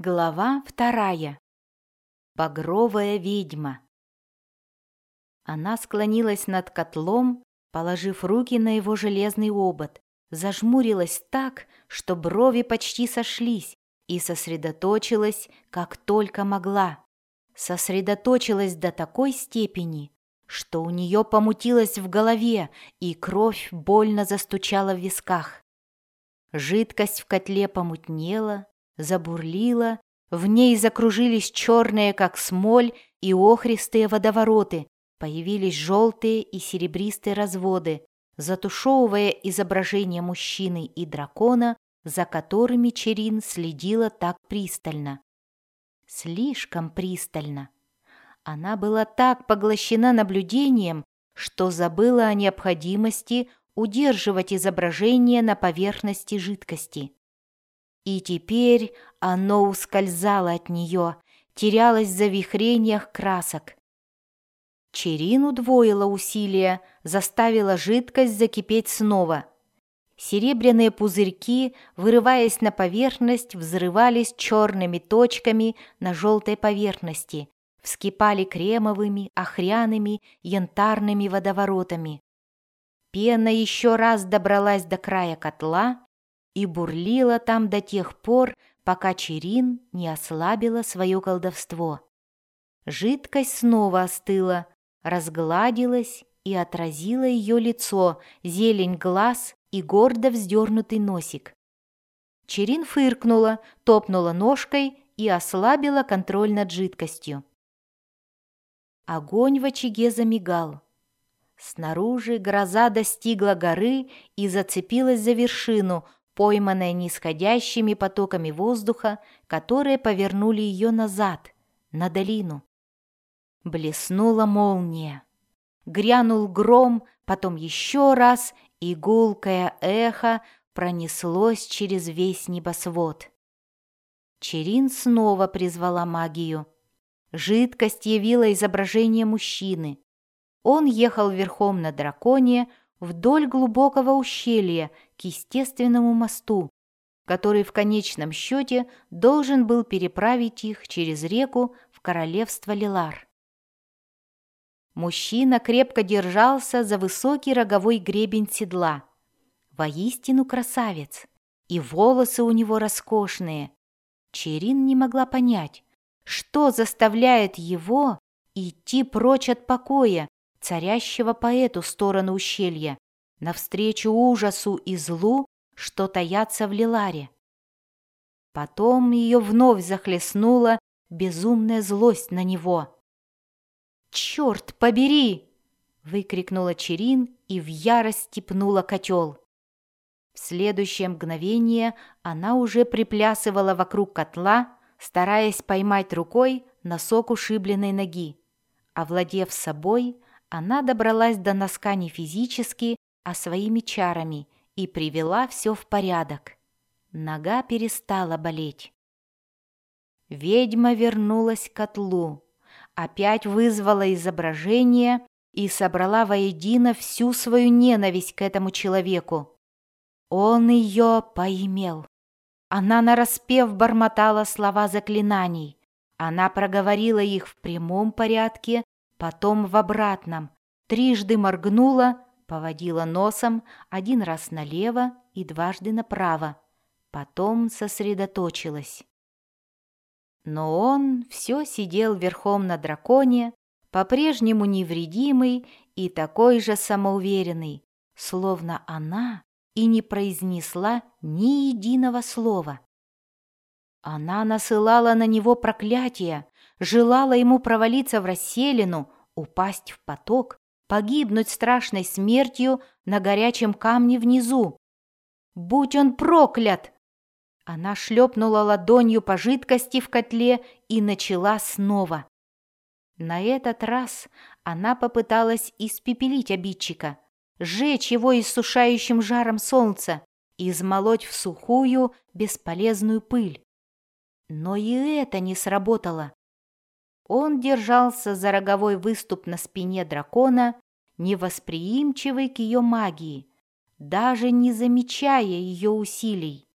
Глава вторая. Багровая ведьма. Она склонилась над котлом, положив руки на его железный обод, зажмурилась так, что брови почти сошлись, и сосредоточилась, как только могла. Сосредоточилась до такой степени, что у нее помутилось в голове, и кровь больно застучала в висках. Жидкость в котле помутнела, забурлила, в ней закружились черные, как смоль, и охристые водовороты, появились желтые и серебристые разводы, затушевывая изображение мужчины и дракона, за которыми Черин следила так пристально. Слишком пристально. Она была так поглощена наблюдением, что забыла о необходимости удерживать изображение на поверхности жидкости. И теперь оно ускользало от нее, терялось в завихрениях красок. Черин удвоила усилия, заставила жидкость закипеть снова. Серебряные пузырьки, вырываясь на поверхность, взрывались черными точками на желтой поверхности, вскипали кремовыми, охряными, янтарными водоворотами. Пена еще раз добралась до края котла, и бурлила там до тех пор, пока Черин не ослабила свое колдовство. Жидкость снова остыла, разгладилась и отразила ее лицо, зелень глаз и гордо вздернутый носик. Черин фыркнула, топнула ножкой и ослабила контроль над жидкостью. Огонь в очаге замигал. Снаружи гроза достигла горы и зацепилась за вершину, пойманная нисходящими потоками воздуха, которые повернули ее назад, на долину. Блеснула молния. Грянул гром, потом еще раз, и гулкое эхо пронеслось через весь небосвод. Черин снова призвала магию. Жидкость явила изображение мужчины. Он ехал верхом на драконе, вдоль глубокого ущелья к естественному мосту, который в конечном счете должен был переправить их через реку в королевство Лилар. Мужчина крепко держался за высокий роговой гребень седла. Воистину красавец, и волосы у него роскошные. Черин не могла понять, что заставляет его идти прочь от покоя, царящего по эту сторону ущелья, навстречу ужасу и злу, что таятся в Лиларе. Потом ее вновь захлестнула безумная злость на него. «Черт побери!» — выкрикнула Черин и в ярости пнула котел. В следующее мгновение она уже приплясывала вокруг котла, стараясь поймать рукой носок ушибленной ноги. Овладев собой, она добралась до носка не физически, а своими чарами и привела все в порядок. Нога перестала болеть. Ведьма вернулась к котлу, опять вызвала изображение и собрала воедино всю свою ненависть к этому человеку. Он ее поимел. Она нараспев бормотала слова заклинаний. Она проговорила их в прямом порядке потом в обратном, трижды моргнула, поводила носом один раз налево и дважды направо, потом сосредоточилась. Но он все сидел верхом на драконе, по-прежнему невредимый и такой же самоуверенный, словно она и не произнесла ни единого слова. Она насылала на него проклятия, желала ему провалиться в расселину, упасть в поток, погибнуть страшной смертью на горячем камне внизу. «Будь он проклят!» Она шлепнула ладонью по жидкости в котле и начала снова. На этот раз она попыталась испепелить обидчика, сжечь его иссушающим жаром солнца и измолоть в сухую бесполезную пыль. Но и это не сработало. Он держался за роговой выступ на спине дракона, невосприимчивый к ее магии, даже не замечая ее усилий.